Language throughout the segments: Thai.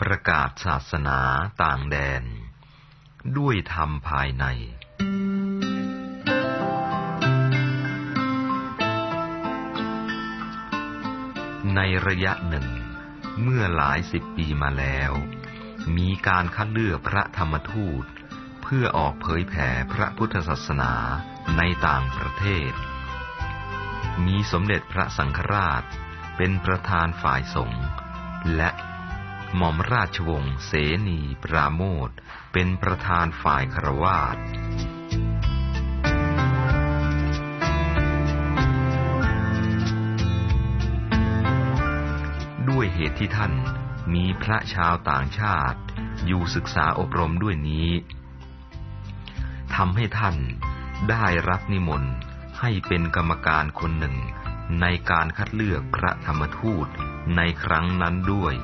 ประกาศศาสนาต่างแดน ด้วยธรรมภายใน ในระยะหนึ่ง เมื่อหลายสิบปีมาแล้ว มีการคัดเลือกพระธรรมทูต เพื่อออกเผยแผ่พระพุทธศาสนาในต่างประเทศ มีสมเด็จพระสังฆราชเป็นประธานฝ่ายสงฆ์และ หม่อมราชวงศ์เสนีปราโมทเป็นประธานฝ่ายคารวาสด้วยเหตุที่ท่านมีพระชาวต่างชาติ อยู่ศึกษาอบรมด้วยนี้ทำให้ท่านได้รับนิมนต์ให้เป็นกรรมการคนหนึ่งในการคัดเลือกพระธรรมทูตในครั้งนั้นด้วย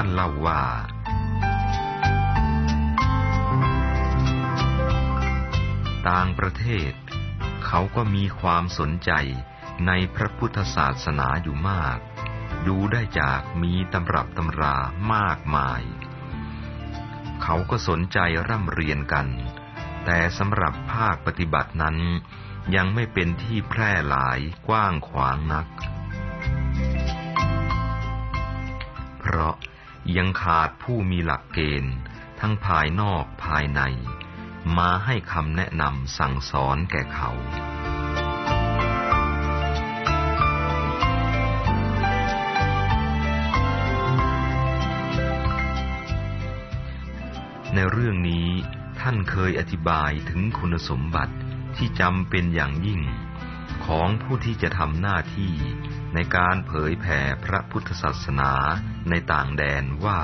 านเล่าว่า ต่างประเทศ เขาก็มีความสนใจในพระพุทธศาสนาอยู่มาก ดูได้จากมีตำรับตำรามากมาย เขาก็สนใจร่ำเรียนกัน แต่สำหรับภาคปฏิบัตินั้นยังไม่เป็นที่แพร่หลายกว้างขวางนัก เพราะ ยังขาดผู้มีหลักเกณฑ์ ทั้งภายนอกภายใน มาให้คำแนะนำสั่งสอนแก่เขาในเรื่องนี้ท่านเคยอธิบายถึงคุณสมบัติที่จำเป็นอย่างยิ่ง ของผู้ที่จะทำหน้าที่ในการเผยแผ่พระพุทธศาสนาในต่างแดนว่า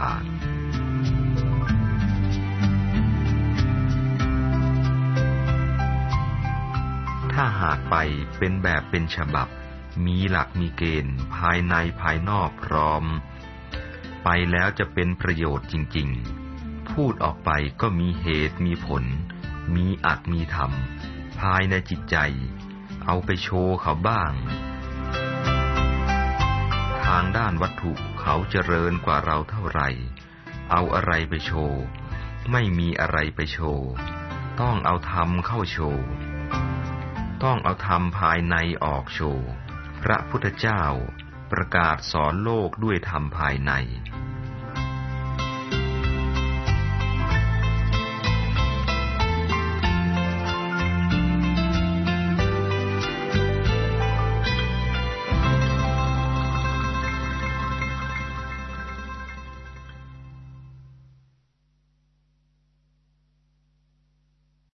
ถ้าหากไปเป็นแบบเป็นฉบับ มีหลักมีเกณฑ์ภายในภายนอกพร้อม ไปแล้วจะเป็นประโยชน์จริง ๆ พูดออกไปก็มีเหตุมีผล มีอัดมีธรรม ภายในจิตใจ เอาไปโชว์เขาบ้าง ทางด้านวัตถุเขาเจริญกว่าเราเท่าไหร่ เอาอะไรไปโชว์ ไม่มีอะไรไปโชว์ ต้องเอาธรรมเข้าโชว์ ต้องเอาธรรมภายในออกโชว์ พระพุทธเจ้าประกาศสอนโลกด้วยธรรมภายใน